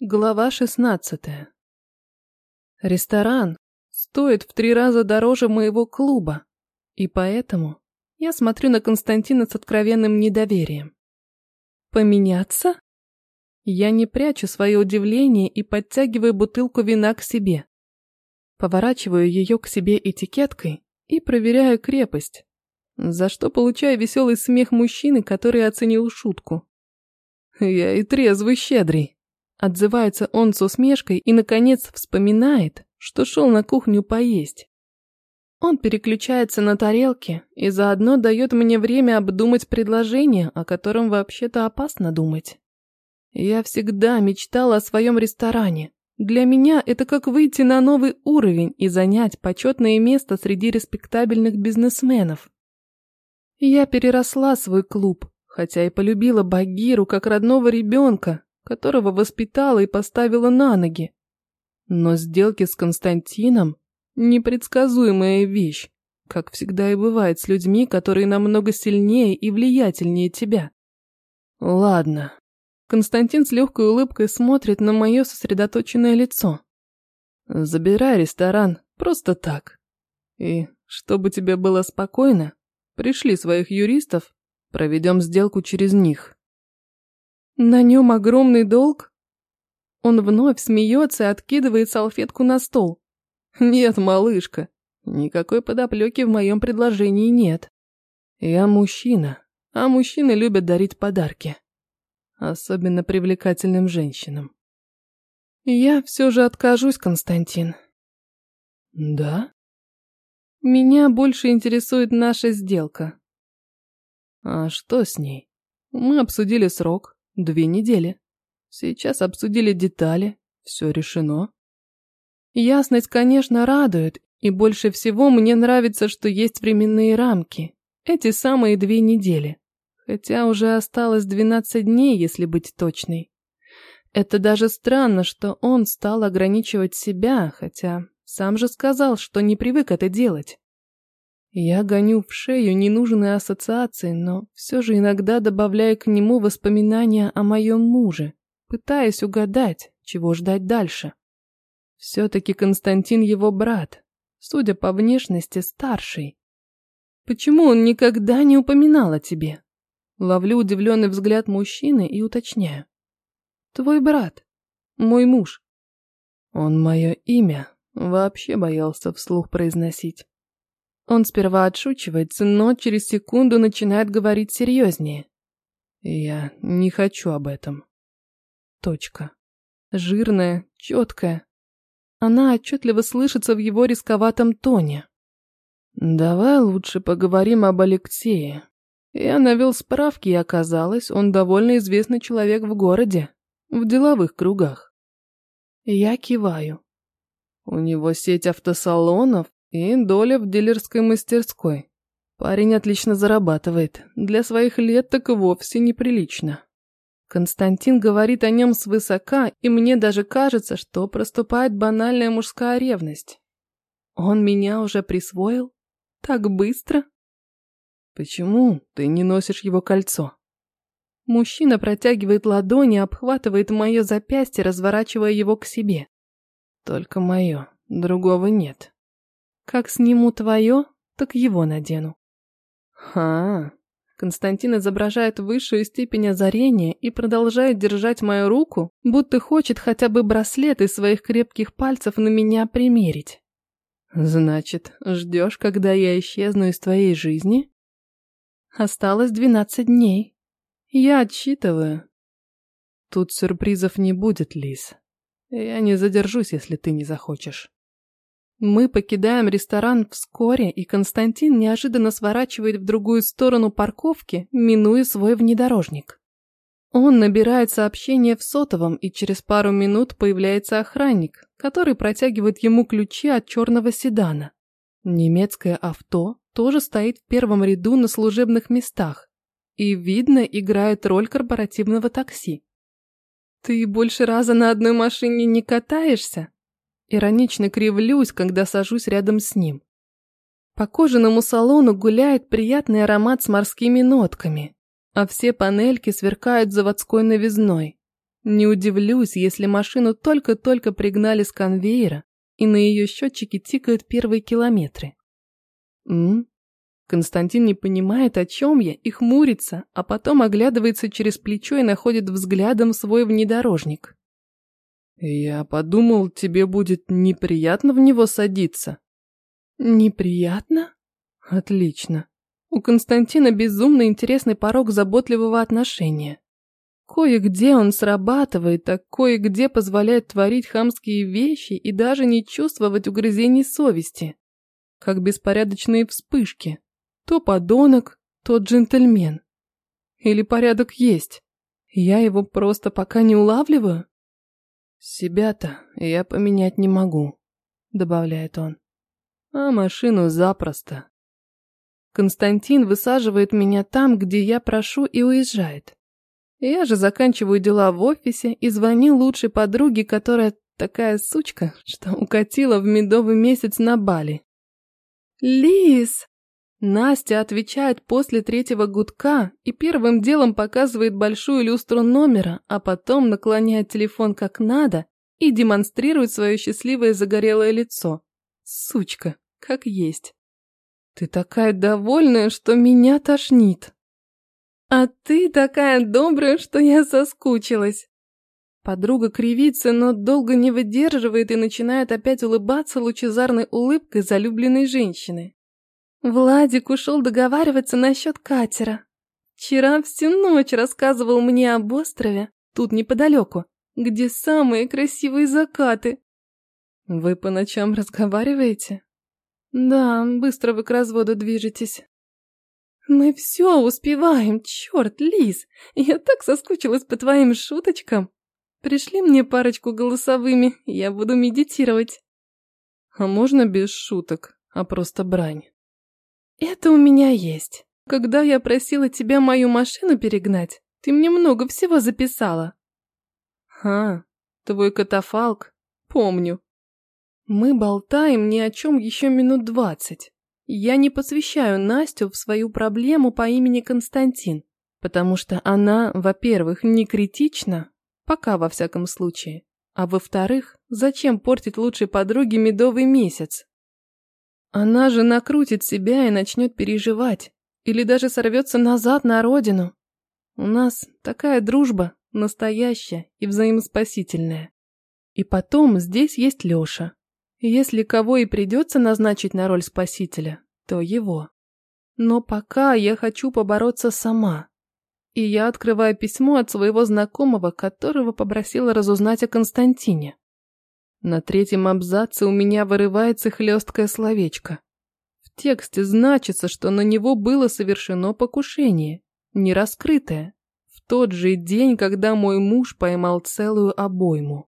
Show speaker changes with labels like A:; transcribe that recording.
A: Глава 16. Ресторан стоит в три раза дороже моего клуба, и поэтому я смотрю на Константина с откровенным недоверием. Поменяться? Я не прячу свое удивление и подтягиваю бутылку вина к себе. Поворачиваю ее к себе этикеткой и проверяю крепость, за что получаю веселый смех мужчины, который оценил шутку. Я и трезвый щедрый. Отзывается он с усмешкой и, наконец, вспоминает, что шел на кухню поесть. Он переключается на тарелки и заодно дает мне время обдумать предложение, о котором вообще-то опасно думать. Я всегда мечтала о своем ресторане. Для меня это как выйти на новый уровень и занять почетное место среди респектабельных бизнесменов. Я переросла свой клуб, хотя и полюбила Багиру как родного ребенка, которого воспитала и поставила на ноги. Но сделки с Константином – непредсказуемая вещь, как всегда и бывает с людьми, которые намного сильнее и влиятельнее тебя. Ладно. Константин с легкой улыбкой смотрит на мое сосредоточенное лицо. Забирай ресторан, просто так. И, чтобы тебе было спокойно, пришли своих юристов, проведем сделку через них. На нем огромный долг? Он вновь смеется и откидывает салфетку на стол. Нет, малышка, никакой подоплеки в моем предложении нет. Я мужчина, а мужчины любят дарить подарки. Особенно привлекательным женщинам. Я все же откажусь, Константин. Да? Меня больше интересует наша сделка. А что с ней? Мы обсудили срок. Две недели. Сейчас обсудили детали, все решено. Ясность, конечно, радует, и больше всего мне нравится, что есть временные рамки. Эти самые две недели. Хотя уже осталось 12 дней, если быть точной. Это даже странно, что он стал ограничивать себя, хотя сам же сказал, что не привык это делать. Я гоню в шею ненужные ассоциации, но все же иногда добавляю к нему воспоминания о моем муже, пытаясь угадать, чего ждать дальше. Все-таки Константин его брат, судя по внешности, старший. Почему он никогда не упоминал о тебе? Ловлю удивленный взгляд мужчины и уточняю. Твой брат, мой муж. Он мое имя вообще боялся вслух произносить. Он сперва отшучивается, но через секунду начинает говорить серьезнее. Я не хочу об этом. Точка. Жирная, четкая. Она отчетливо слышится в его рисковатом тоне. Давай лучше поговорим об Алексее. Я навел справки, и оказалось, он довольно известный человек в городе, в деловых кругах. Я киваю. У него сеть автосалонов, и доля в дилерской мастерской. Парень отлично зарабатывает. Для своих лет так и вовсе неприлично. Константин говорит о нем свысока, и мне даже кажется, что проступает банальная мужская ревность. Он меня уже присвоил? Так быстро? Почему ты не носишь его кольцо? Мужчина протягивает ладони, обхватывает мое запястье, разворачивая его к себе. Только мое, другого нет. Как сниму твое, так его надену. Ха. Константин изображает высшую степень озарения и продолжает держать мою руку, будто хочет хотя бы браслет из своих крепких пальцев на меня примерить. Значит, ждешь, когда я исчезну из твоей жизни? Осталось двенадцать дней. Я отсчитываю. Тут сюрпризов не будет, Лиз. Я не задержусь, если ты не захочешь. Мы покидаем ресторан вскоре, и Константин неожиданно сворачивает в другую сторону парковки, минуя свой внедорожник. Он набирает сообщение в сотовом, и через пару минут появляется охранник, который протягивает ему ключи от черного седана. Немецкое авто тоже стоит в первом ряду на служебных местах и, видно, играет роль корпоративного такси. «Ты больше раза на одной машине не катаешься?» Иронично кривлюсь, когда сажусь рядом с ним. По кожаному салону гуляет приятный аромат с морскими нотками, а все панельки сверкают заводской новизной. Не удивлюсь, если машину только-только пригнали с конвейера, и на ее счетчике тикают первые километры. М? Константин не понимает, о чем я, и хмурится, а потом оглядывается через плечо и находит взглядом свой внедорожник. «Я подумал, тебе будет неприятно в него садиться». «Неприятно? Отлично. У Константина безумно интересный порог заботливого отношения. Кое-где он срабатывает, а кое-где позволяет творить хамские вещи и даже не чувствовать угрызений совести. Как беспорядочные вспышки. То подонок, то джентльмен. Или порядок есть. Я его просто пока не улавливаю. Себя-то я поменять не могу, добавляет он. А машину запросто. Константин высаживает меня там, где я прошу и уезжает. Я же заканчиваю дела в офисе и звоню лучшей подруге, которая такая сучка, что укатила в медовый месяц на Бали. «Лиз!» Настя отвечает после третьего гудка и первым делом показывает большую люстру номера, а потом наклоняет телефон как надо и демонстрирует свое счастливое загорелое лицо. Сучка, как есть. Ты такая довольная, что меня тошнит. «А ты такая добрая, что я соскучилась!» Подруга кривится, но долго не выдерживает и начинает опять улыбаться лучезарной улыбкой залюбленной женщины. Владик ушел договариваться насчет катера. Вчера всю ночь рассказывал мне об острове, тут неподалеку, где самые красивые закаты. Вы по ночам разговариваете? Да, быстро вы к разводу движетесь. «Мы все успеваем, черт, Лиз! Я так соскучилась по твоим шуточкам! Пришли мне парочку голосовыми, я буду медитировать». «А можно без шуток, а просто брань?» «Это у меня есть. Когда я просила тебя мою машину перегнать, ты мне много всего записала». «А, твой катафалк? Помню». Мы болтаем ни о чем еще минут двадцать. Я не посвящаю Настю в свою проблему по имени Константин, потому что она, во-первых, не критична, пока во всяком случае, а во-вторых, зачем портить лучшей подруге медовый месяц? Она же накрутит себя и начнет переживать, или даже сорвется назад на родину. У нас такая дружба, настоящая и взаимоспасительная. И потом здесь есть Лёша, если кого и придется назначить на роль спасителя, то его. Но пока я хочу побороться сама. И я открываю письмо от своего знакомого, которого попросила разузнать о Константине. На третьем абзаце у меня вырывается хлесткое словечко. В тексте значится, что на него было совершено покушение, не раскрытое, в тот же день, когда мой муж поймал целую обойму.